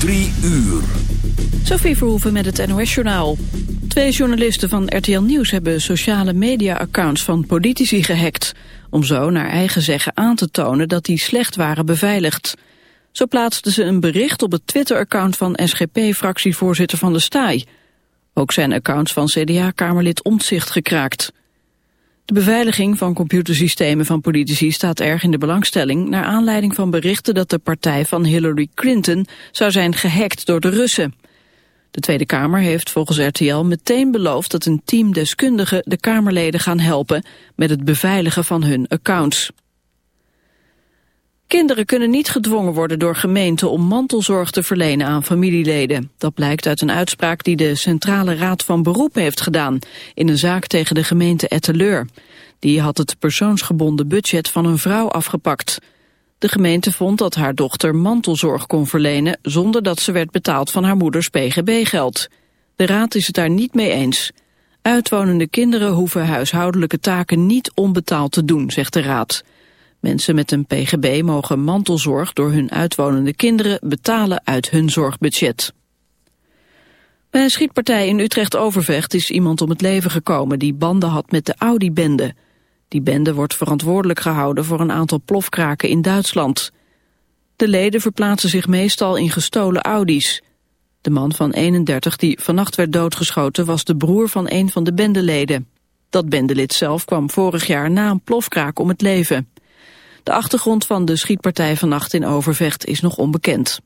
Drie uur. Sophie Verhoeven met het NOS-journaal. Twee journalisten van RTL Nieuws hebben sociale media-accounts van politici gehackt... om zo naar eigen zeggen aan te tonen dat die slecht waren beveiligd. Zo plaatsten ze een bericht op het Twitter-account van SGP-fractievoorzitter Van de Staaij. Ook zijn accounts van CDA-kamerlid Omtzigt gekraakt. De beveiliging van computersystemen van politici staat erg in de belangstelling... naar aanleiding van berichten dat de partij van Hillary Clinton zou zijn gehackt door de Russen. De Tweede Kamer heeft volgens RTL meteen beloofd dat een team deskundigen de Kamerleden gaan helpen met het beveiligen van hun accounts. Kinderen kunnen niet gedwongen worden door gemeenten om mantelzorg te verlenen aan familieleden. Dat blijkt uit een uitspraak die de Centrale Raad van Beroep heeft gedaan in een zaak tegen de gemeente Etteleur. Die had het persoonsgebonden budget van een vrouw afgepakt. De gemeente vond dat haar dochter mantelzorg kon verlenen zonder dat ze werd betaald van haar moeders pgb-geld. De raad is het daar niet mee eens. Uitwonende kinderen hoeven huishoudelijke taken niet onbetaald te doen, zegt de raad. Mensen met een pgb mogen mantelzorg door hun uitwonende kinderen betalen uit hun zorgbudget. Bij een schietpartij in Utrecht-Overvecht is iemand om het leven gekomen die banden had met de Audi-bende. Die bende wordt verantwoordelijk gehouden voor een aantal plofkraken in Duitsland. De leden verplaatsen zich meestal in gestolen Audi's. De man van 31 die vannacht werd doodgeschoten was de broer van een van de bendeleden. Dat bendelid zelf kwam vorig jaar na een plofkraak om het leven. De achtergrond van de schietpartij vannacht in Overvecht is nog onbekend.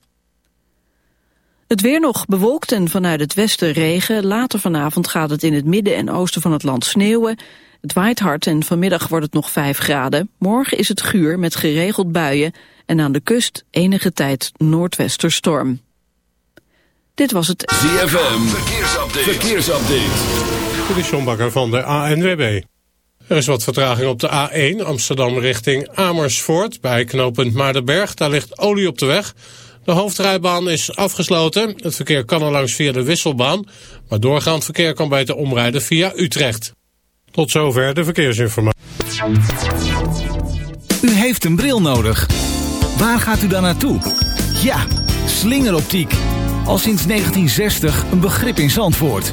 Het weer nog bewolkt en vanuit het westen regen. Later vanavond gaat het in het midden en oosten van het land sneeuwen. Het waait hard en vanmiddag wordt het nog 5 graden. Morgen is het guur met geregeld buien en aan de kust enige tijd noordwesterstorm. Dit was het ZFM Verkeersupdate. Verkeersupdate. Dit is John Bakker van de ANWB. Er is wat vertraging op de A1 Amsterdam richting Amersfoort. Bij knooppunt Maardenberg, daar ligt olie op de weg. De hoofdrijbaan is afgesloten. Het verkeer kan er langs via de wisselbaan. Maar doorgaand verkeer kan beter omrijden via Utrecht. Tot zover de verkeersinformatie. U heeft een bril nodig. Waar gaat u dan naartoe? Ja, slingeroptiek. Al sinds 1960 een begrip in Zandvoort.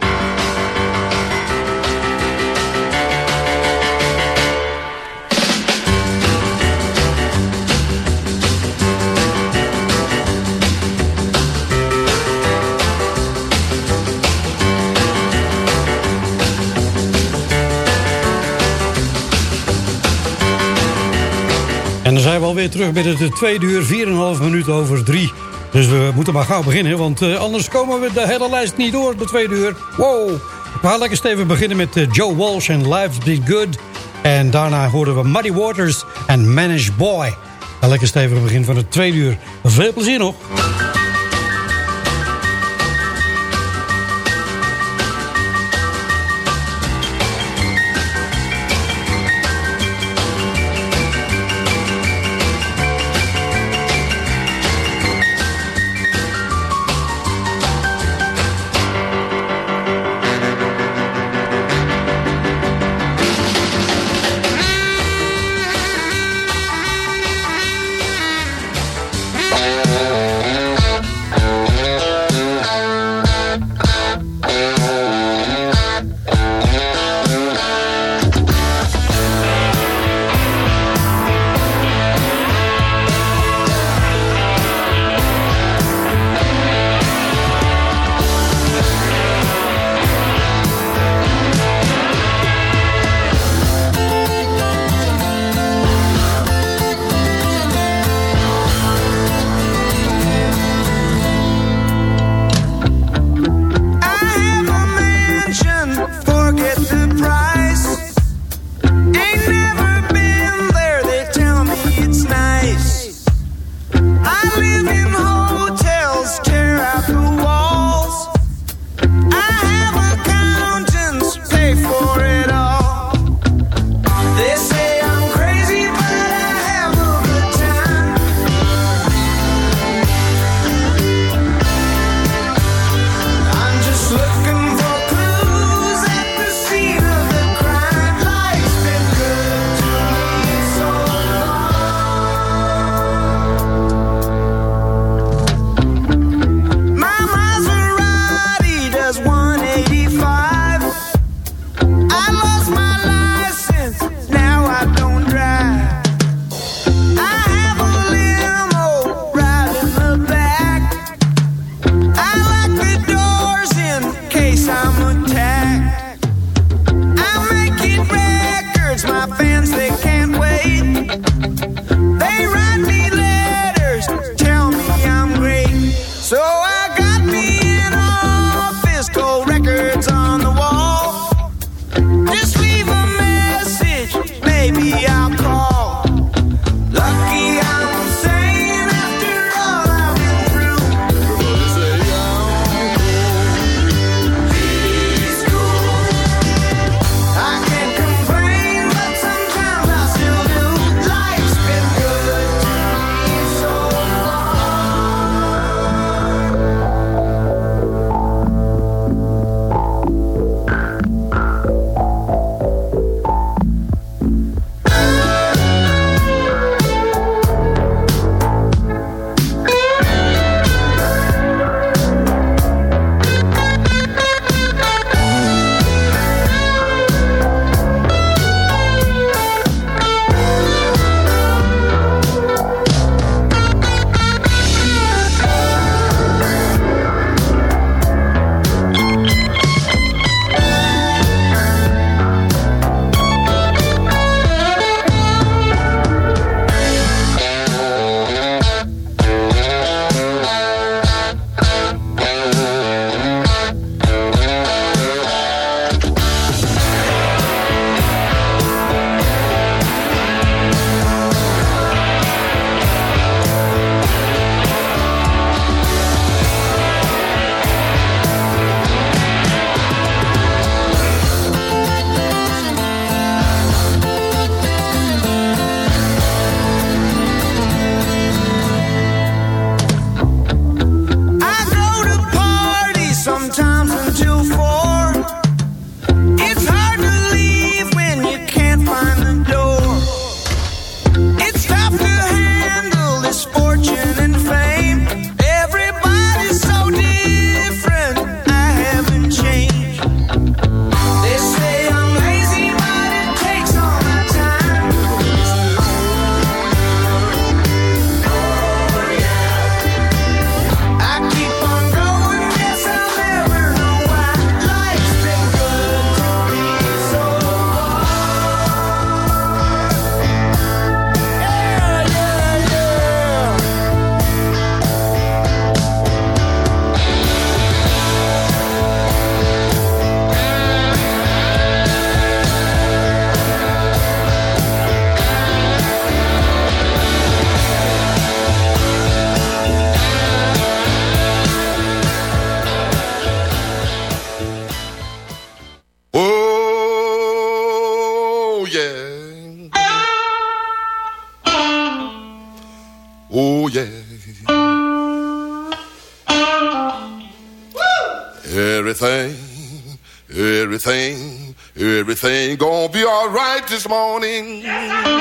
Alweer terug bij de tweede uur, 4,5 minuten over drie. Dus we moeten maar gauw beginnen, want uh, anders komen we de hele lijst niet door, de tweede uur. Wow! We gaan lekker stevig beginnen met uh, Joe Walsh en Life's Been Good. En daarna horen we Muddy Waters en Manage Boy. Lekker stevig begin van het tweede uur. Veel plezier nog! everything, everything gonna be alright this morning. Yes,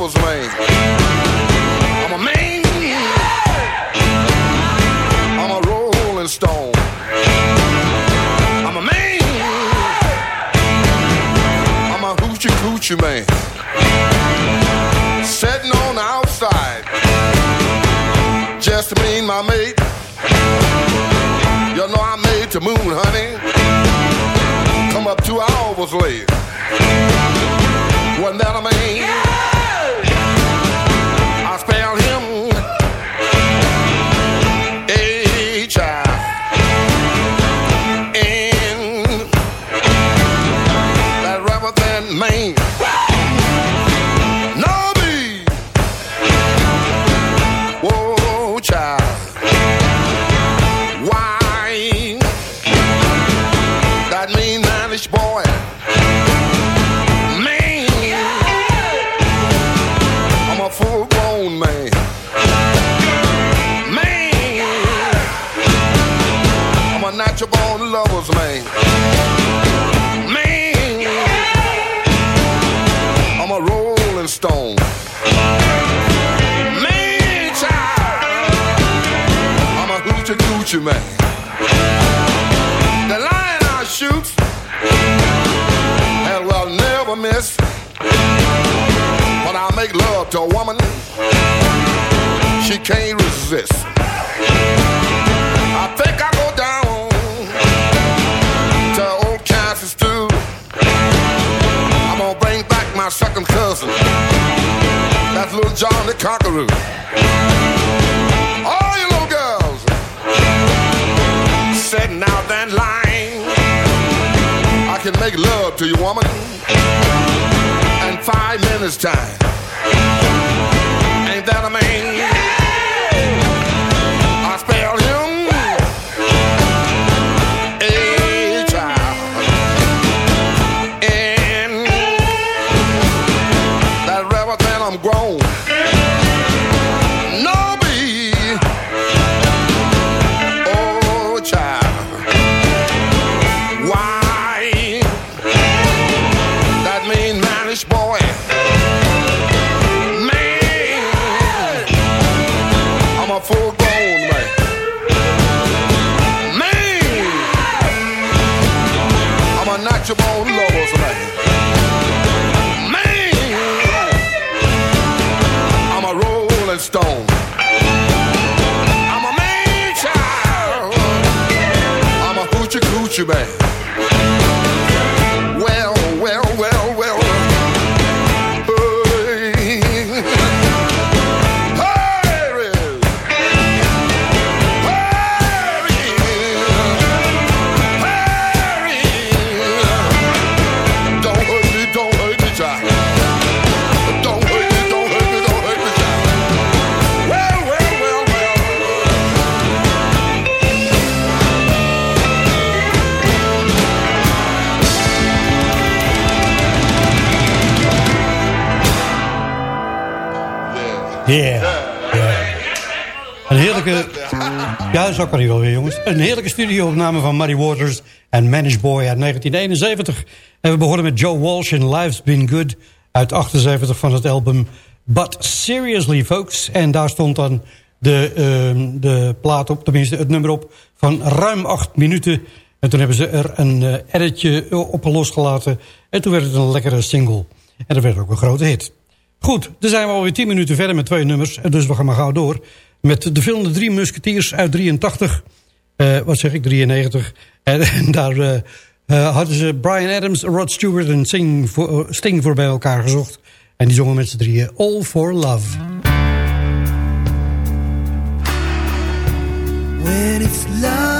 lover's man. I'm a man. I'm a rolling stone. I'm a man. I'm a hoochie coochie man. Sitting on the outside. Just me and my mate. You know I made the moon, honey. Come up two hours late. you man. The lion I shoot and will never miss. When I make love to a woman, she can't resist. I think I go down to old Kansas too. I'm gonna bring back my second cousin. That's little John the Conqueror. to you, woman. In five minutes' time. you back. Ja, zo kan hij wel weer, jongens. Een heerlijke studioopname van Muddy Waters en Managed Boy uit 1971. En we begonnen met Joe Walsh in Life's Been Good uit 78 van het album But Seriously, folks. En daar stond dan de, uh, de plaat op, tenminste het nummer op, van ruim acht minuten. En toen hebben ze er een uh, editje op losgelaten. En toen werd het een lekkere single. En dat werd ook een grote hit. Goed, dan zijn we alweer 10 minuten verder met twee nummers. Dus we gaan maar gauw door met de film De Drie Musketeers uit 83. Uh, eh, wat zeg ik, 93. En, daar uh, uh, hadden ze Brian Adams, Rod Stewart en Sting voor, Sting voor bij elkaar gezocht. En die zongen met z'n drieën All for Love. When it's love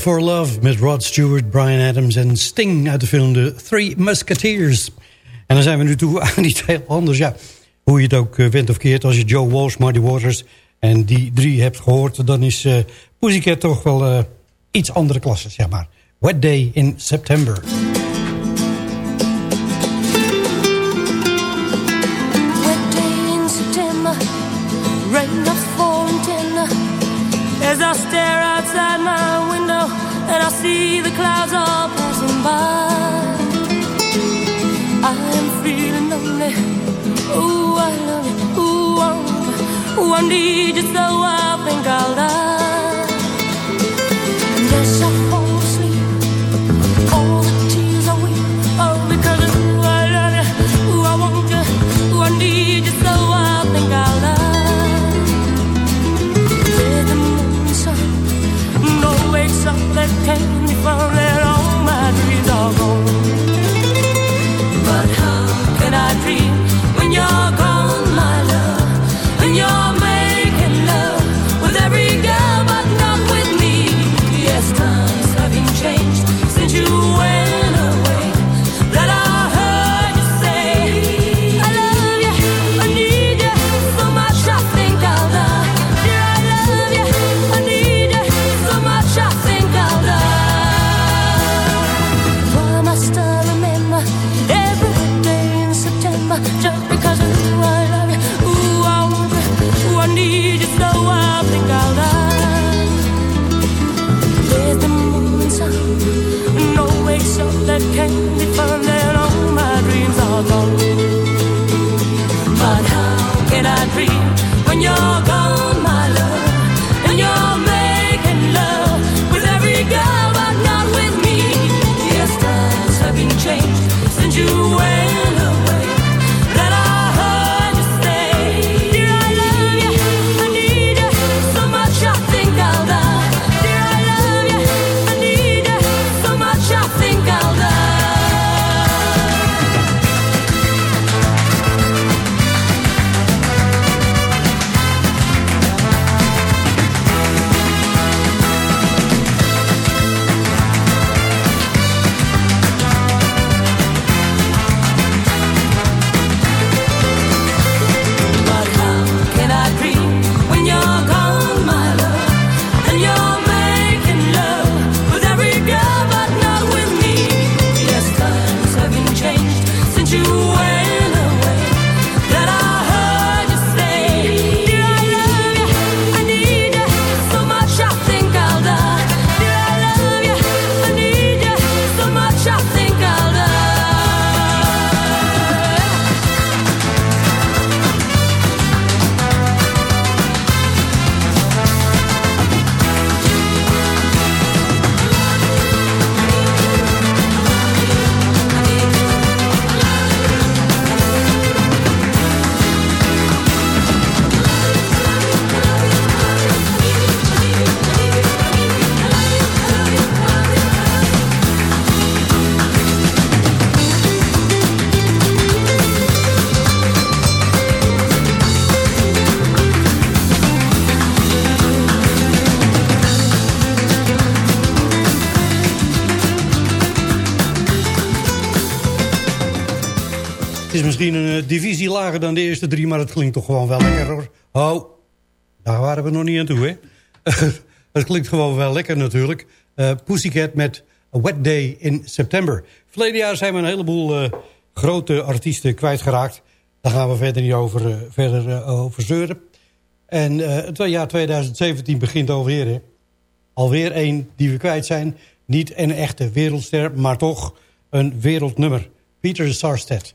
for Love met Rod Stewart, Brian Adams en Sting uit de film The Three Musketeers. En dan zijn we nu toe aan iets heel anders. Ja, hoe je het ook uh, went of keert, als je Joe Walsh, Marty Waters en die drie hebt gehoord... dan is uh, Pussycat toch wel uh, iets andere klasse, zeg maar. Wet Day in September. I, ooh, I need divisie lager dan de eerste drie, maar het klinkt toch gewoon wel lekker hoor. Oh, daar waren we nog niet aan toe hè. het klinkt gewoon wel lekker natuurlijk. Eh, Pussycat met Wet Day in September. Verleden jaar zijn we een heleboel eh, grote artiesten kwijtgeraakt. Daar gaan we verder niet over, eh, verder, over zeuren. En het jaar 2017 begint alweer. Hè. Alweer één die we kwijt zijn. Niet een echte wereldster, maar toch een wereldnummer. Peter Sarstedt.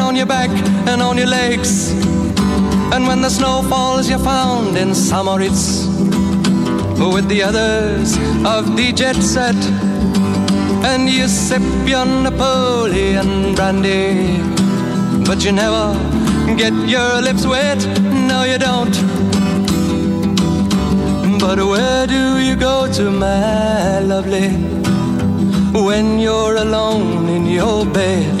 on your back and on your legs. And when the snow falls, you're found in Samoritz with the others of the jet set. And you sip your Napoleon brandy, but you never get your lips wet. No, you don't. But where do you go to, my lovely, when you're alone in your bed?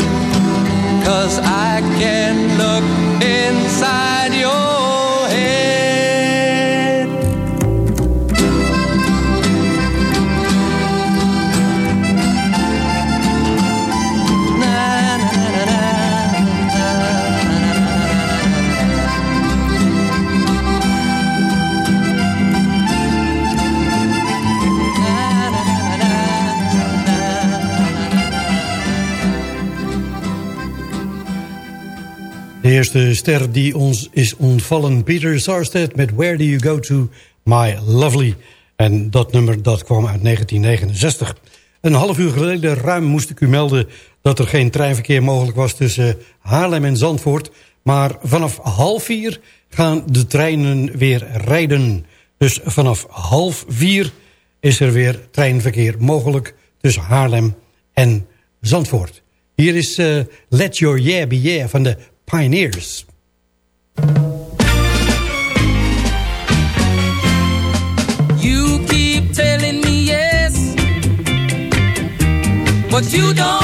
cause I can look inside your De eerste ster die ons is ontvallen, Peter Sarstedt met Where Do You Go To, My Lovely. En dat nummer dat kwam uit 1969. Een half uur geleden ruim moest ik u melden dat er geen treinverkeer mogelijk was tussen Haarlem en Zandvoort. Maar vanaf half vier gaan de treinen weer rijden. Dus vanaf half vier is er weer treinverkeer mogelijk tussen Haarlem en Zandvoort. Hier is uh, Let Your Yeah Be Yeah van de Pioneers. You keep telling me yes, but you don't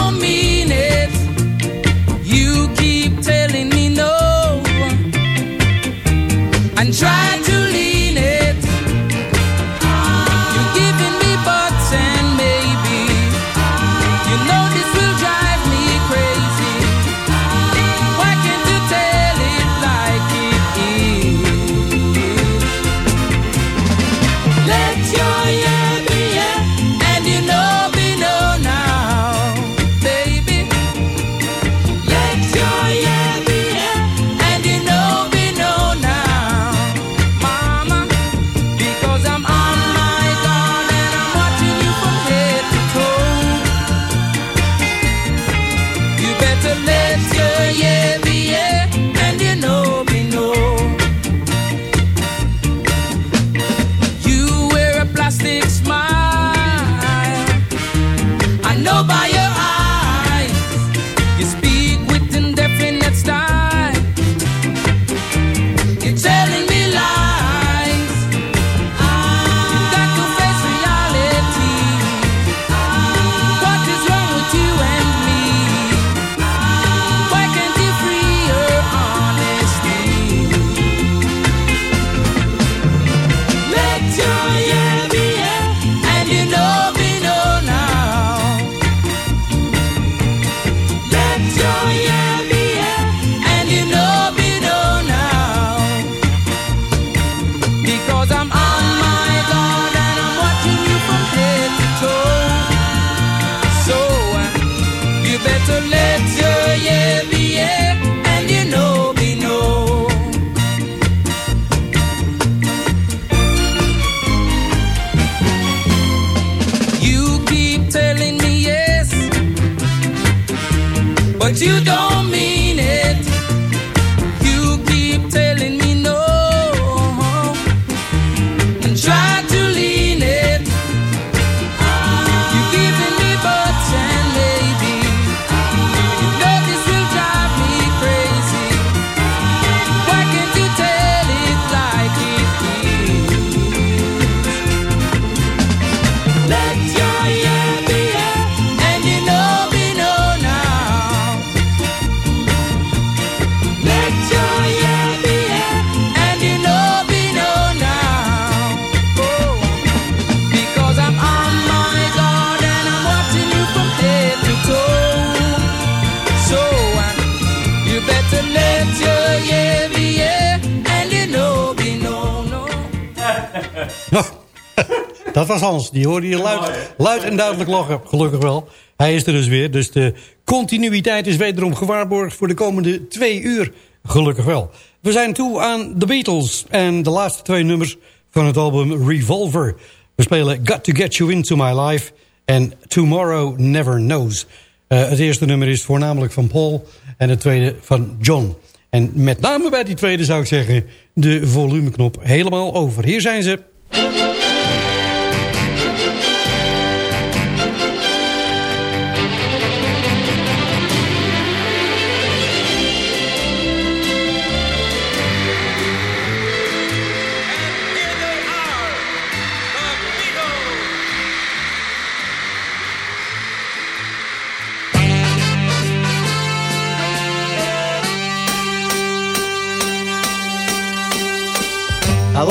Die hoorde je luid, luid en duidelijk lachen. Gelukkig wel. Hij is er dus weer. Dus de continuïteit is wederom gewaarborgd voor de komende twee uur. Gelukkig wel. We zijn toe aan The Beatles. En de laatste twee nummers van het album Revolver. We spelen Got To Get You Into My Life en Tomorrow Never Knows. Eh, het eerste nummer is voornamelijk van Paul en het tweede van John. En met name bij die tweede zou ik zeggen... de volumeknop helemaal over. Hier zijn ze.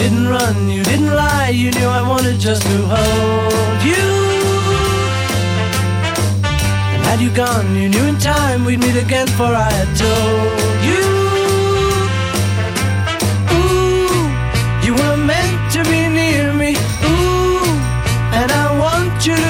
didn't run, you didn't lie, you knew I wanted just to hold you. And had you gone, you knew in time we'd meet again, for I had told you. Ooh, you were meant to be near me. Ooh, and I want you to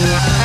Yeah.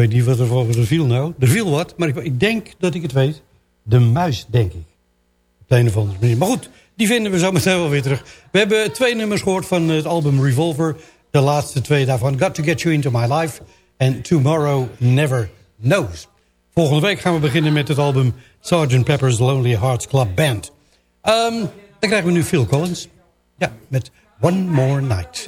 Weet niet wat er volgens er viel nou. Er viel wat, maar ik, ik, denk dat ik het weet. De muis, denk ik. Op de een of andere manier. Maar goed, die vinden we zo meteen wel weer terug. We hebben twee nummers gehoord van het album Revolver. De laatste twee daarvan. Got to Get You Into My Life. En Tomorrow Never Knows. Volgende week gaan we beginnen met het album Sgt. Pepper's Lonely Hearts Club Band. Um, dan krijgen we nu Phil Collins. Ja, met One More Night.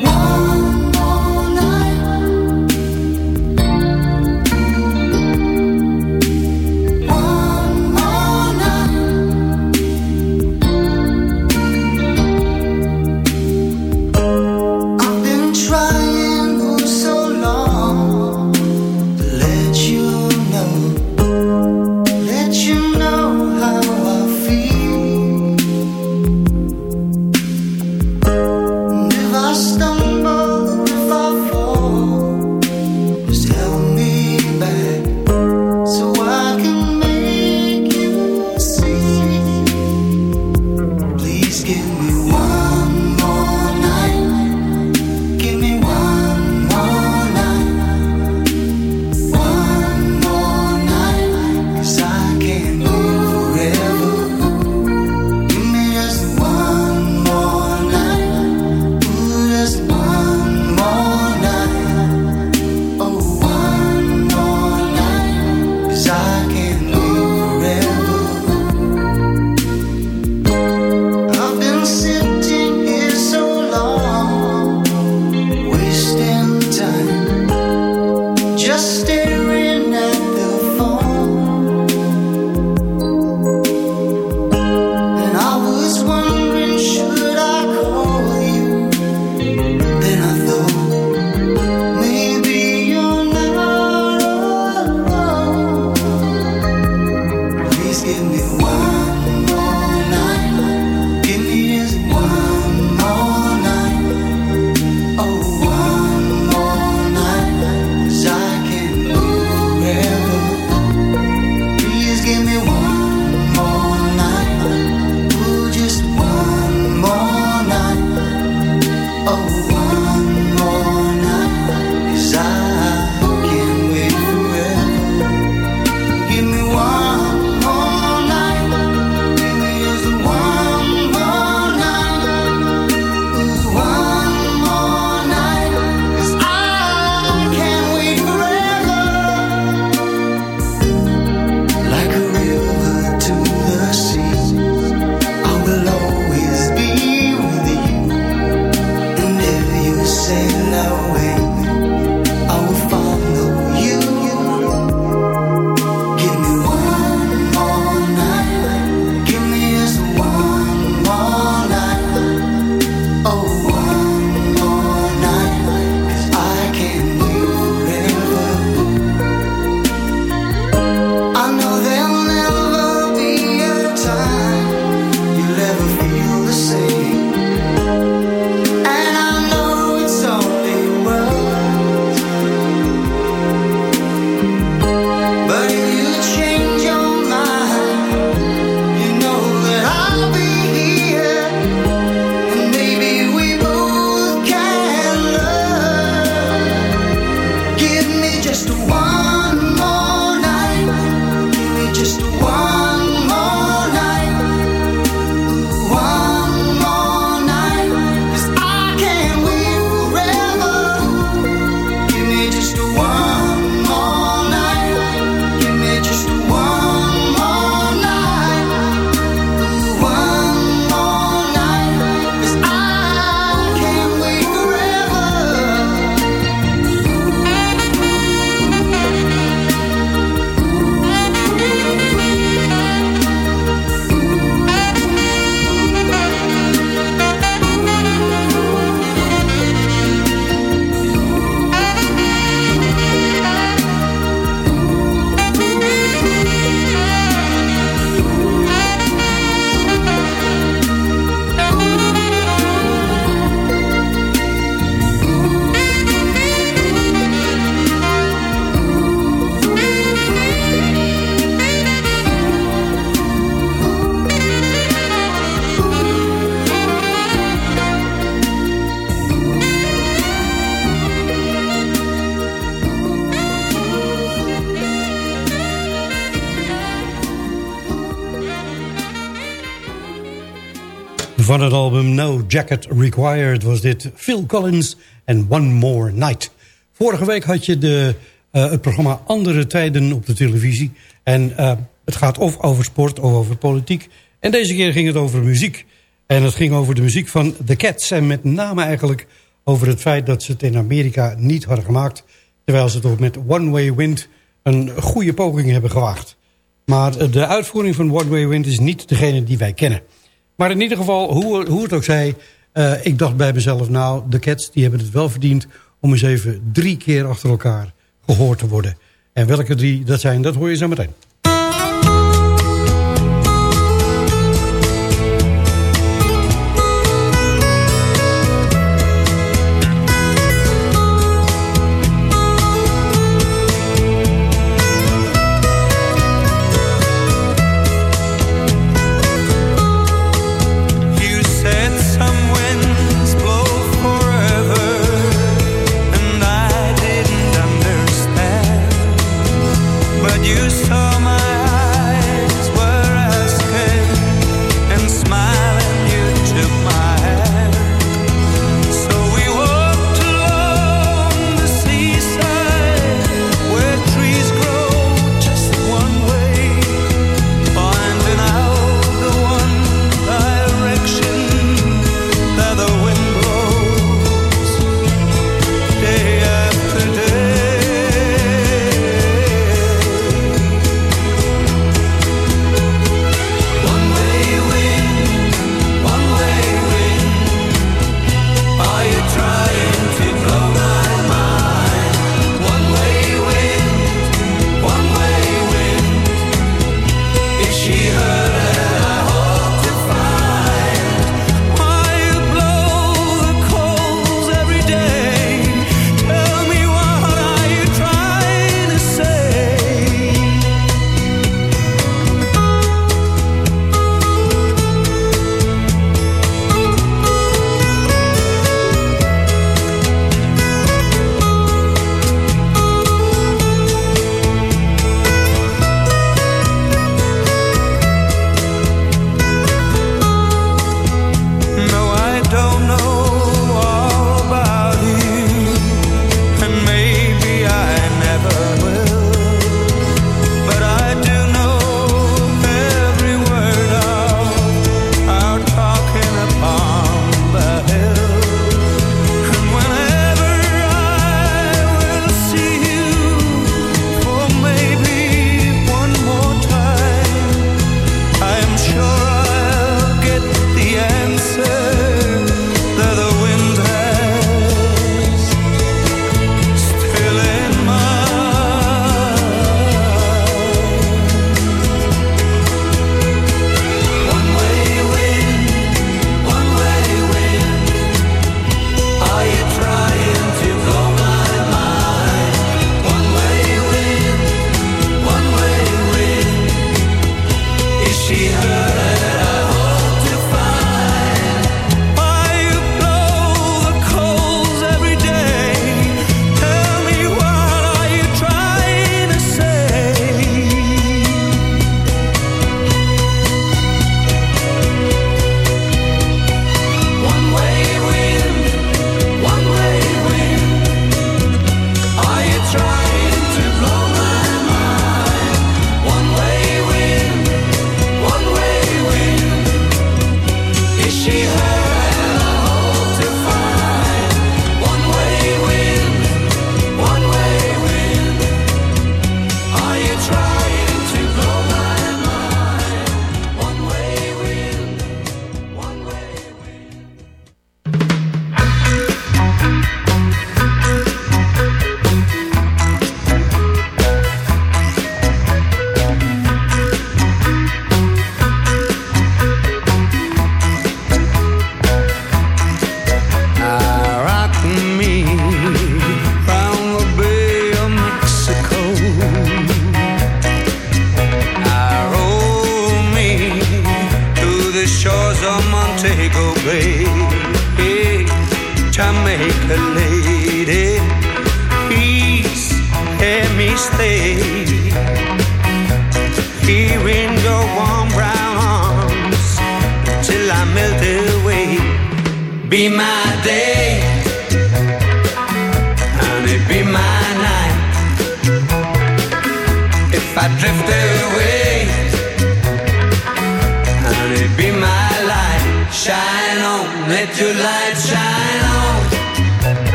Jacket Required was dit Phil Collins en One More Night. Vorige week had je de, uh, het programma Andere Tijden op de televisie. En uh, het gaat of over sport of over politiek. En deze keer ging het over muziek. En het ging over de muziek van The Cats. En met name eigenlijk over het feit dat ze het in Amerika niet hadden gemaakt. Terwijl ze toch met One Way Wind een goede poging hebben gewaagd. Maar de uitvoering van One Way Wind is niet degene die wij kennen. Maar in ieder geval, hoe, hoe het ook zij... Uh, ik dacht bij mezelf, nou, de Cats die hebben het wel verdiend... om eens even drie keer achter elkaar gehoord te worden. En welke drie dat zijn, dat hoor je zo meteen.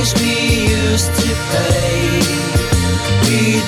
we used to pay. We'd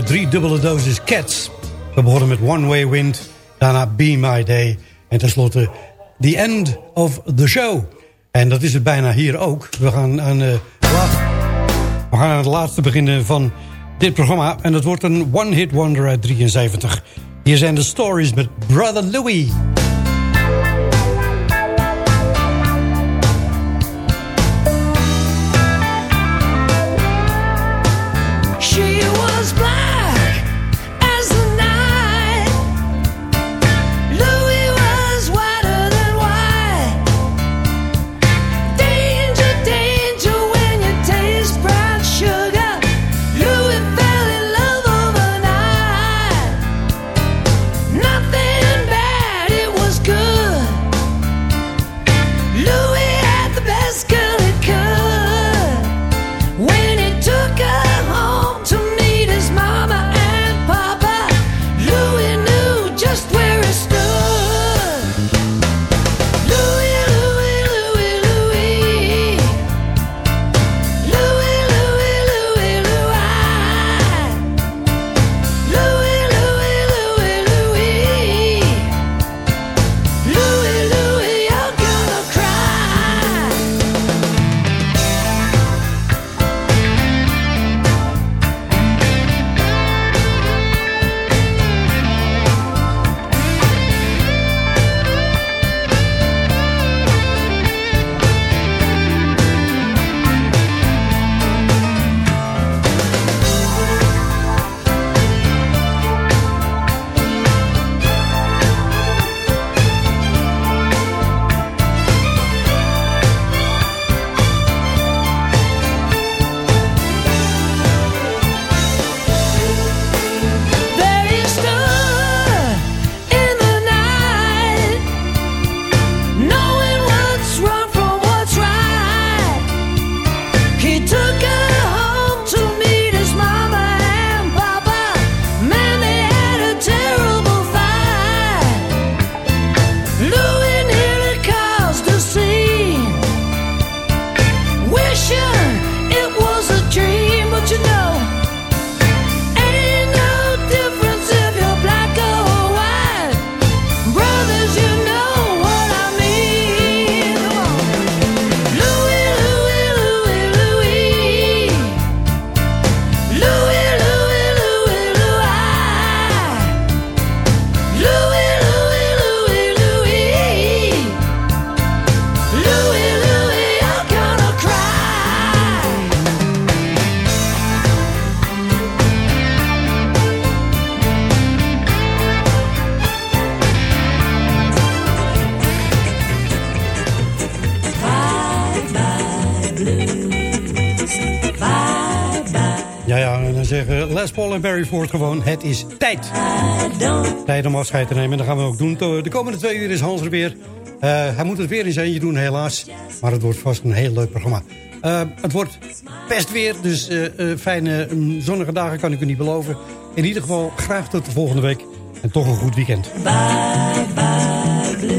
lekkere driedubbele dosis Cats. We begonnen met One Way Wind, daarna Be My Day... en tenslotte The End of the Show. En dat is het bijna hier ook. We gaan aan, uh, we gaan aan het laatste beginnen van dit programma... en dat wordt een one-hit wonder uit 73. Hier zijn de stories met Brother Louie. En Barry Ford gewoon. Het is tijd. Tijd om afscheid te nemen. En dat gaan we ook doen. De komende twee uur is Hans er weer. Uh, hij moet het weer in zijn eentje doen, helaas. Maar het wordt vast een heel leuk programma. Uh, het wordt best weer, dus uh, fijne zonnige dagen kan ik u niet beloven. In ieder geval graag tot de volgende week. En toch een goed weekend. Bye, bye,